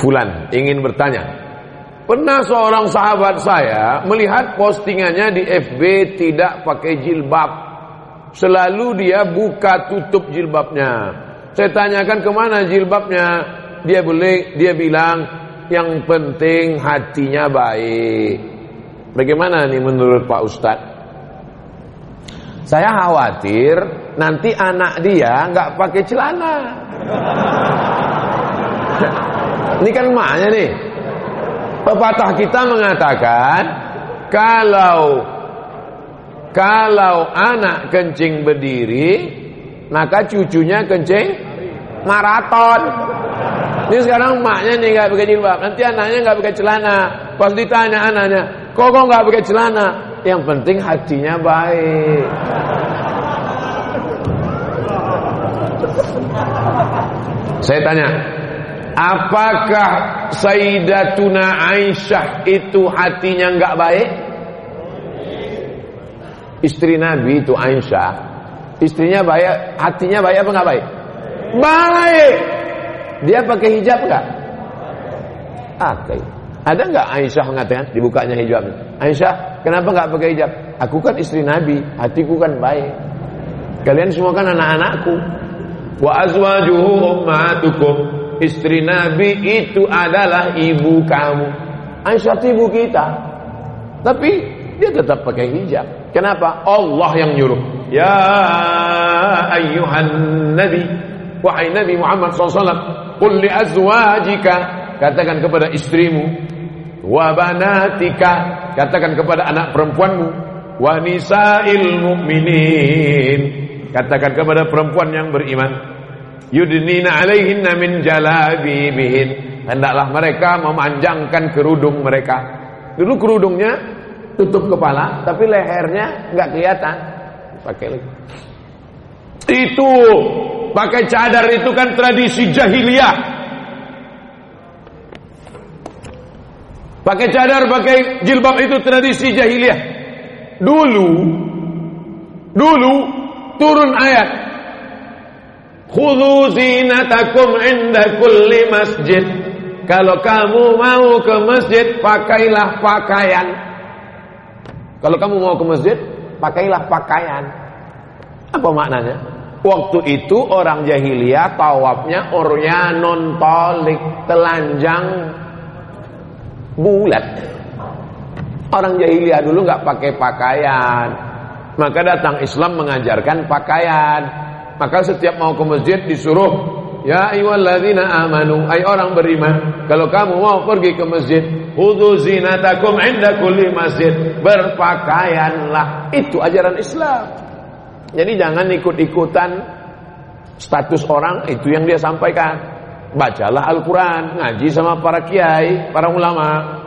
Fulan ingin bertanya. Pernah seorang sahabat saya melihat postingannya di FB tidak pakai jilbab. Selalu dia buka tutup jilbabnya. Saya tanyakan ke mana jilbabnya. Dia boleh, dia bilang yang penting hatinya baik. Bagaimana nih menurut Pak Ustadz? Saya khawatir nanti anak dia nggak pakai celana. Ini kan emaknya nih. Pepatah kita mengatakan kalau kalau anak kencing berdiri, maka cucunya kencing maraton. Ini sekarang emaknya nih nggak pakai jilbab, nanti anaknya nggak pakai celana. Pas ditanya anaknya, kok kok nggak pakai celana? Yang penting hatinya baik. Saya tanya, apakah Sayyidatuna Aisyah itu hatinya enggak baik? Istri Nabi itu Aisyah, istrinya baik, hatinya baik apa enggak baik? Baik. Dia pakai hijab enggak? Pakai. Ada enggak Aisyah mengatakan dibukanya hijab? Aisyah, kenapa enggak pakai hijab? Aku kan istri Nabi, hatiku kan baik. Kalian semua kan anak-anakku. Wa azwajuhu ummatukum. Istri Nabi itu adalah ibu kamu. Aisyah ibu kita. Tapi dia tetap pakai hijab. Kenapa? Allah yang nyuruh. Ya ayyuhan nabi. Wahai Nabi Muhammad SAW. Qul li azwajika. Katakan kepada istrimu. Wa banatika. Katakan kepada anak perempuanmu. Wa nisa'il mu'minin. Katakan kepada perempuan yang beriman yudnina alaihinna min jalabibihin. Hendaklah mereka memanjangkan kerudung mereka. Dulu kerudungnya tutup kepala tapi lehernya nggak kelihatan. Pakai lagi. Itu pakai cadar itu kan tradisi jahiliyah. Pakai cadar pakai jilbab itu tradisi jahiliyah. Dulu dulu turun ayat Khudhu zinatakum inda kulli masjid. Kalau kamu mau ke masjid, pakailah pakaian. Kalau kamu mau ke masjid, pakailah pakaian. Apa maknanya? Waktu itu orang jahiliyah tawafnya oryanon tolik telanjang bulat. Orang jahiliyah dulu nggak pakai pakaian. Maka datang Islam mengajarkan pakaian. Maka setiap mau ke masjid disuruh Ya ayyuhalladzina amanu ay orang beriman kalau kamu mau pergi ke masjid khudhu zinatakum inda kulli masjid. Berpakaianlah. Itu ajaran Islam. Jadi jangan ikut-ikutan status orang itu yang dia sampaikan. Bacalah Al-Qur'an ngaji sama para kiai para ulama